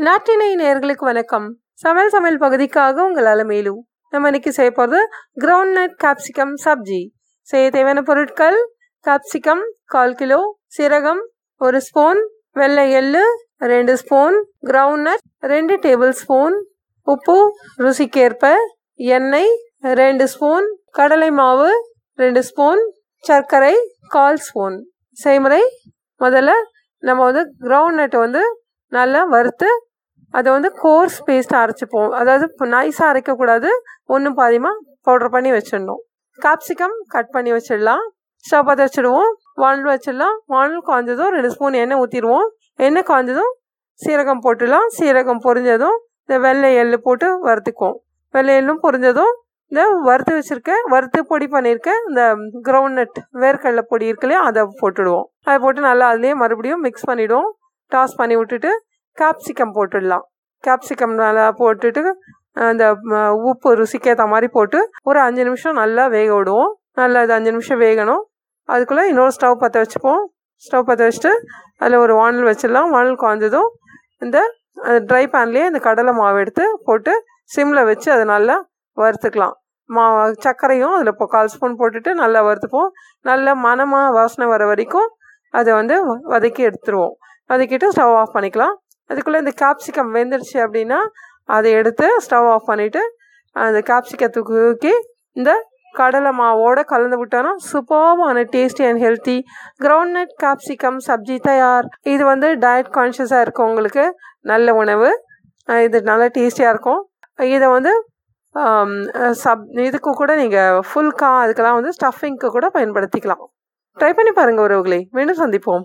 நாட்டினை நேர்களுக்கு வணக்கம். சமையல் சமையல் பகுதிக்காக உங்கள் அலமேலு நம்ம இன்னைக்கு செய்ய போகிறது கிரவுண்ட் நட் கேப்சிகம் சப்ஜி செய்ய தேவையான பொருட்கள் கேப்சிகம் கால் கிலோ சீரகம் ஒரு ஸ்பூன் வெள்ளை எள்ளு ரெண்டு ஸ்பூன் கிரவுண்ட் நட் ரெண்டு டேபிள் ஸ்பூன் உப்பு ருசிக்கேற்ப எண்ணெய் ரெண்டு ஸ்பூன் கடலை மாவு ரெண்டு ஸ்பூன் சர்க்கரை கால் ஸ்பூன் செய்முறை முதல்ல நம்ம வந்து கிரவுண்ட் நட்டை வந்து நல்லா வறுத்து அதை வந்து கோர்ஸ் பேஸ்ட்டாக அரைச்சிப்போம். அதாவது இப்போ நைஸாக அரைக்கக்கூடாது. ஒன்றும் பாதியமாக பவுடர் பண்ணி வச்சிடணும். கேப்சிகம் கட் பண்ணி வச்சிடலாம். ஸ்டவ் பற்ற வச்சுடுவோம். வானல் வச்சிடலாம். வானல் காய்ஞ்சதும் ரெண்டு ஸ்பூன் எண்ணெய் ஊற்றிடுவோம் எண்ணெய் காய்ஞ்சதும் சீரகம் போட்டுடலாம். சீரகம் பொரிஞ்சதும் இந்த வெள்ளை எள்ளு போட்டு வறுத்துக்குவோம். வெள்ளை எள்ளும் பொரிஞ்சதும் இந்த வறுத்து வச்சுருக்க வறுத்து பொடி பண்ணியிருக்க இந்த கிரவுண்ட் நட் வேர்க்கடலை பொடி இருக்குல்லையா அதை போட்டுடுவோம். அதை போட்டு நல்லா அதுலேயே மறுபடியும் மிக்ஸ் பண்ணிவிடுவோம் டாஸ் பண்ணி விட்டுட்டு கேப்சிகம் போட்டுடலாம். கேப்சிகம் நல்லா போட்டுட்டு அந்த உப்பு ருசிக்கேற்ற மாதிரி போட்டு ஒரு அஞ்சு நிமிஷம் நல்லா வேக விடுவோம். நல்லா அது அஞ்சு நிமிஷம் வேகணும். அதுக்குள்ளே இன்னொரு ஸ்டவ் பற்ற வச்சுப்போம். ஸ்டவ் பற்ற வச்சுட்டு அதில் ஒரு வானல் வச்சிடலாம். வானல் காய்ஞ்சதும் இந்த ட்ரை பேன்லேயே இந்த கடலை மாவு எடுத்து போட்டு சிம்மில் வச்சு அதை நல்லா வறுத்துக்கலாம். மா சர்க்கரையும் அதில் இப்போ கால் ஸ்பூன் போட்டுட்டு நல்லா வறுத்துப்போம். நல்லா மனமாக வாசனை வர வரைக்கும் அதை வந்து வதக்கி எடுத்துருவோம். வதக்கிட்டு ஸ்டவ் ஆஃப் பண்ணிக்கலாம். அதுக்குள்ளே இந்த கேப்சிகம் வெந்துடுச்சு அப்படின்னா அதை எடுத்து ஸ்டவ் ஆஃப் பண்ணிவிட்டு அந்த கேப்சிகத்துக்கு தூக்கி இந்த கடலை மாவோடு கலந்து விட்டோன்னா சூப்பர்வான tasty and healthy groundnut capsicum sabzi தயார். இது வந்து டயட் கான்ஷியஸாக இருக்கவங்களுக்கு நல்ல உணவு. இது நல்லா டேஸ்டியாக இருக்கும். இதை வந்து சப் இதுக்கு கூட நீங்கள் ஃபுல்கா அதுக்கெல்லாம் வந்து ஸ்டஃபிங்க்கு கூட பயன்படுத்திக்கலாம். ட்ரை பண்ணி பாருங்கள் உறவுகளை. மீண்டும் சந்திப்போம்.